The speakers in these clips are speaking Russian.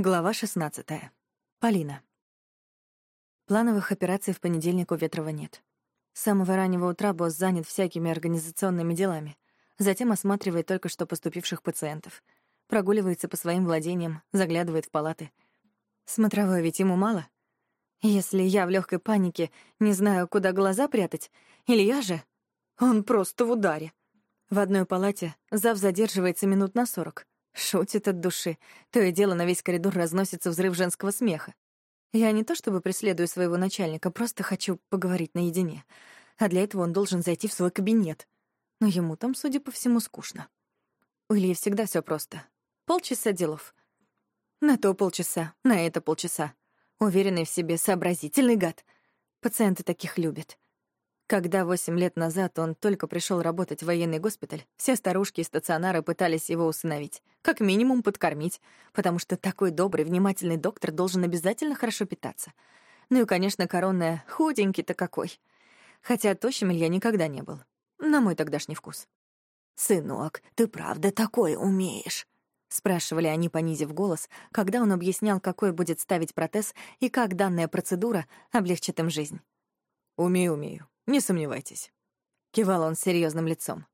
Глава 16. Полина. Плановых операций в понедельник у Ветрова нет. С самого раннего утра босс занят всякими организационными делами. Затем осматривает только что поступивших пациентов. Прогуливается по своим владениям, заглядывает в палаты. Смотровой ведь ему мало. Если я в легкой панике не знаю, куда глаза прятать, Илья же, он просто в ударе. В одной палате зав задерживается минут на сорок — Шутит от души. То и дело на весь коридор разносится взрыв женского смеха. Я не то чтобы преследую своего начальника, просто хочу поговорить наедине. А для этого он должен зайти в свой кабинет. Но ему там, судя по всему, скучно. У Ильи всегда все просто. Полчаса делов. На то полчаса, на это полчаса. Уверенный в себе, сообразительный гад. Пациенты таких любят. Когда восемь лет назад он только пришел работать в военный госпиталь, все старушки и стационары пытались его усыновить, как минимум подкормить, потому что такой добрый, внимательный доктор должен обязательно хорошо питаться. Ну и, конечно, коронная худенький-то какой. Хотя тощим Илья никогда не был. На мой тогдашний вкус. «Сынок, ты правда такое умеешь?» — спрашивали они, понизив голос, когда он объяснял, какой будет ставить протез и как данная процедура облегчит им жизнь. «Умею, умею», не сомневайтесь. Кивал он серьезным лицом.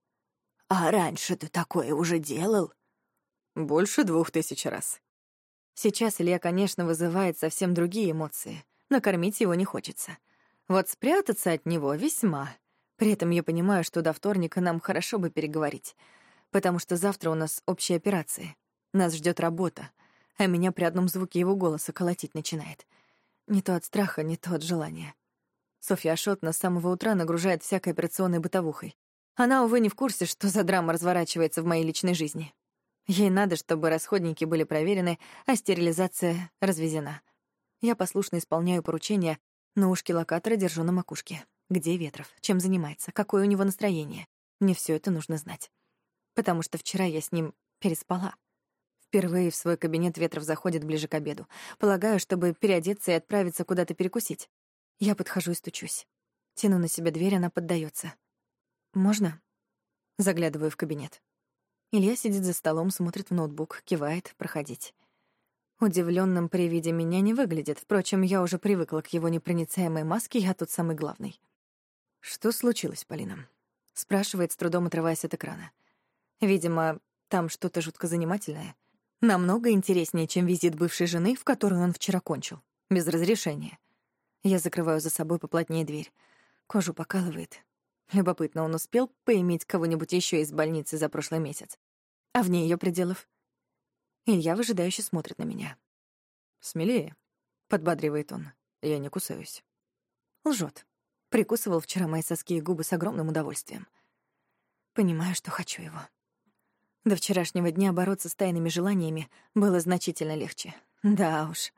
А раньше ты такое уже делал? Больше двух тысяч раз. Сейчас Илья, конечно, вызывает совсем другие эмоции. Накормить его не хочется. Вот спрятаться от него весьма. При этом я понимаю, что до вторника нам хорошо бы переговорить. Потому что завтра у нас общие операции. Нас ждет работа. А меня при одном звуке его голоса колотить начинает. Не то от страха, не то от желания. Софья Ашотна с самого утра нагружает всякой операционной бытовухой. Она, увы, не в курсе, что за драма разворачивается в моей личной жизни. Ей надо, чтобы расходники были проверены, а стерилизация развезена. Я послушно исполняю поручения, но ушки локатора держу на макушке. Где Ветров? Чем занимается? Какое у него настроение? Мне все это нужно знать. Потому что вчера я с ним переспала. Впервые в свой кабинет Ветров заходит ближе к обеду. Полагаю, чтобы переодеться и отправиться куда-то перекусить. Я подхожу и стучусь. Тяну на себя дверь, она поддается. «Можно?» Заглядываю в кабинет. Илья сидит за столом, смотрит в ноутбук, кивает «проходить». Удивленным при виде меня не выглядит. Впрочем, я уже привыкла к его непроницаемой маске, я тут самый главный. «Что случилось, Полина?» — спрашивает, с трудом отрываясь от экрана. Видимо, там что-то жутко занимательное. Намного интереснее, чем визит бывшей жены, в которую он вчера кончил. Без разрешения. Я закрываю за собой поплотнее дверь. Кожу покалывает. Любопытно, он успел поиметь кого-нибудь еще из больницы за прошлый месяц. А вне ее пределов? Илья выжидающе смотрит на меня. «Смелее», — подбадривает он. «Я не кусаюсь». Лжет. Прикусывал вчера мои соски и губы с огромным удовольствием. Понимаю, что хочу его. До вчерашнего дня бороться с тайными желаниями было значительно легче. Да уж.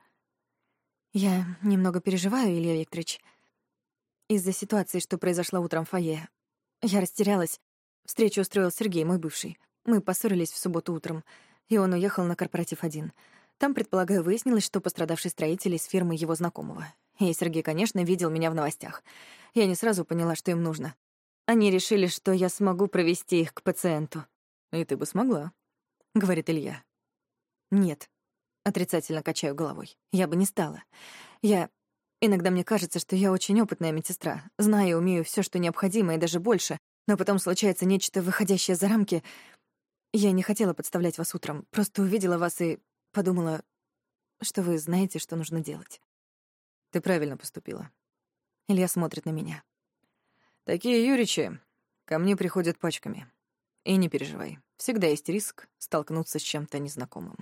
Я немного переживаю, Илья Викторович. Из-за ситуации, что произошла утром в фойе. Я растерялась. Встречу устроил Сергей, мой бывший. Мы поссорились в субботу утром, и он уехал на корпоратив один. Там, предполагаю, выяснилось, что пострадавший строитель из фирмы его знакомого. И Сергей, конечно, видел меня в новостях. Я не сразу поняла, что им нужно. Они решили, что я смогу провести их к пациенту. «И ты бы смогла», — говорит Илья. «Нет», Отрицательно качаю головой. Я бы не стала. Я... Иногда мне кажется, что я очень опытная медсестра. Знаю и умею все, что необходимо, и даже больше. Но потом случается нечто, выходящее за рамки. Я не хотела подставлять вас утром. Просто увидела вас и подумала, что вы знаете, что нужно делать. Ты правильно поступила. Илья смотрит на меня. Такие Юричи ко мне приходят пачками. И не переживай, всегда есть риск столкнуться с чем-то незнакомым.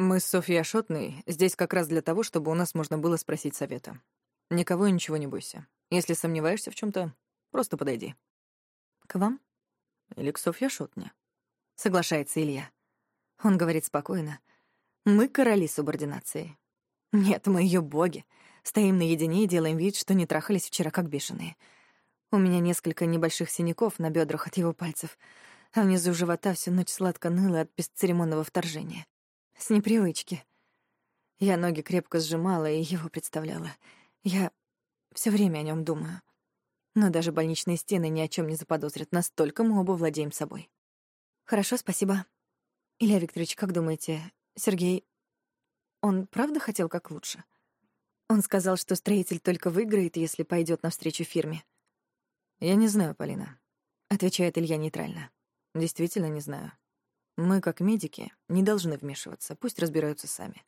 Мы с Софьей Ашотной здесь как раз для того, чтобы у нас можно было спросить совета. Никого и ничего не бойся. Если сомневаешься в чем то просто подойди. К вам? Или к Софье Ашотне. Соглашается Илья. Он говорит спокойно. Мы короли субординации. Нет, мы ее боги. Стоим наедине и делаем вид, что не трахались вчера как бешеные. У меня несколько небольших синяков на бедрах от его пальцев, а внизу живота всю ночь сладко ныло от бесцеремонного вторжения. С непривычки. Я ноги крепко сжимала и его представляла. Я все время о нем думаю. Но даже больничные стены ни о чем не заподозрят, настолько мы оба владеем собой. Хорошо, спасибо. Илья Викторович, как думаете, Сергей... Он правда хотел как лучше? Он сказал, что строитель только выиграет, если пойдет навстречу фирме. «Я не знаю, Полина», — отвечает Илья нейтрально. «Действительно не знаю. Мы, как медики, не должны вмешиваться, пусть разбираются сами.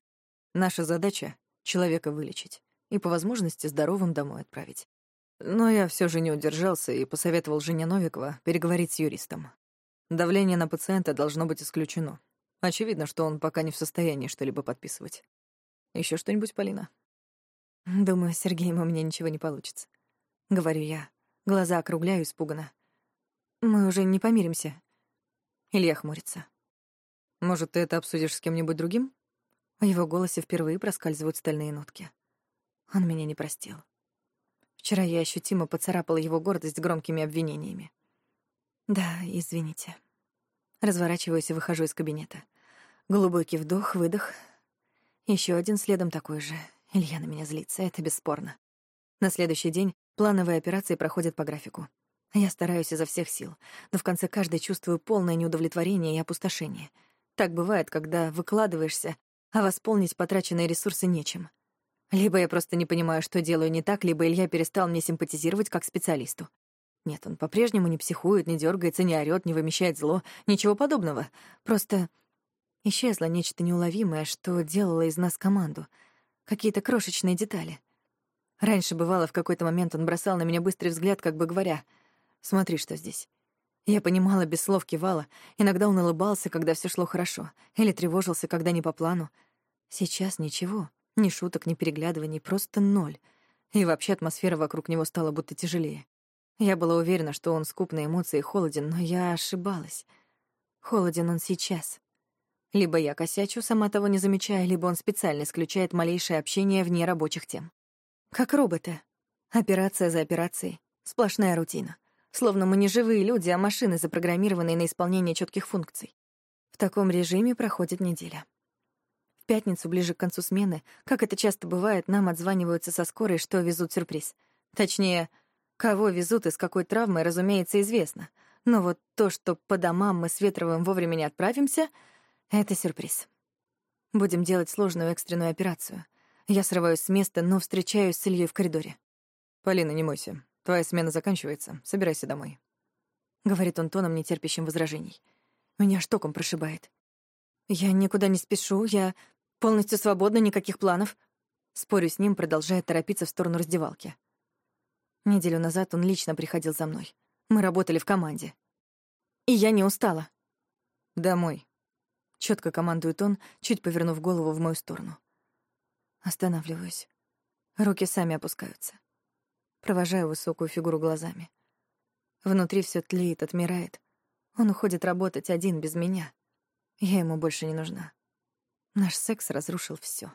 Наша задача — человека вылечить и, по возможности, здоровым домой отправить. Но я все же не удержался и посоветовал жене Новикова переговорить с юристом. Давление на пациента должно быть исключено. Очевидно, что он пока не в состоянии что-либо подписывать. Еще что-нибудь, Полина? Думаю, с Сергеем у меня ничего не получится. Говорю я. Глаза округляю испуганно. Мы уже не помиримся. Илья хмурится. Может, ты это обсудишь с кем-нибудь другим? В его голосе впервые проскальзывают стальные нотки. Он меня не простил. Вчера я ощутимо поцарапала его гордость громкими обвинениями. Да, извините. Разворачиваюсь и выхожу из кабинета. Глубокий вдох, выдох. Еще один следом такой же. Илья на меня злится, это бесспорно. На следующий день плановые операции проходят по графику. Я стараюсь изо всех сил, но в конце каждой чувствую полное неудовлетворение и опустошение — так бывает, когда выкладываешься, а восполнить потраченные ресурсы нечем. Либо я просто не понимаю, что делаю не так, либо Илья перестал мне симпатизировать как специалисту. Нет, он по-прежнему не психует, не дергается, не орёт, не вымещает зло, ничего подобного. Просто исчезло нечто неуловимое, что делало из нас команду. Какие-то крошечные детали. Раньше бывало, в какой-то момент он бросал на меня быстрый взгляд, как бы говоря, «Смотри, что здесь». Я понимала, без слов кивала. Иногда он улыбался, когда все шло хорошо, или тревожился, когда не по плану. Сейчас ничего. Ни шуток, ни переглядываний, просто ноль. И вообще атмосфера вокруг него стала будто тяжелее. Я была уверена, что он скуп на эмоции и холоден, но я ошибалась. Холоден он сейчас. Либо я косячу, сама того не замечая, либо он специально исключает малейшее общение вне рабочих тем. Как роботы. Операция за операцией. Сплошная рутина. Словно мы не живые люди, а машины, запрограммированные на исполнение четких функций. В таком режиме проходит неделя. В пятницу, ближе к концу смены, как это часто бывает, нам отзваниваются со скорой, что везут сюрприз. Точнее, кого везут и с какой травмой, разумеется, известно. Но вот то, что по домам мы с Ветровым вовремя не отправимся, — это сюрприз. Будем делать сложную экстренную операцию. Я срываюсь с места, но встречаюсь с Ильей в коридоре. «Полина, не мойся. Твоя смена заканчивается. Собирайся домой. Говорит он тоном, нетерпящим возражений. Меня штоком прошибает. Я никуда не спешу, я полностью свободна, никаких планов. Спорю с ним, продолжая торопиться в сторону раздевалки. Неделю назад он лично приходил за мной. Мы работали в команде. И я не устала. «Домой», — четко командует он, чуть повернув голову в мою сторону. Останавливаюсь. Руки сами опускаются. Провожаю высокую фигуру глазами. Внутри все тлеет, отмирает. Он уходит работать один без меня. Я ему больше не нужна. Наш секс разрушил все.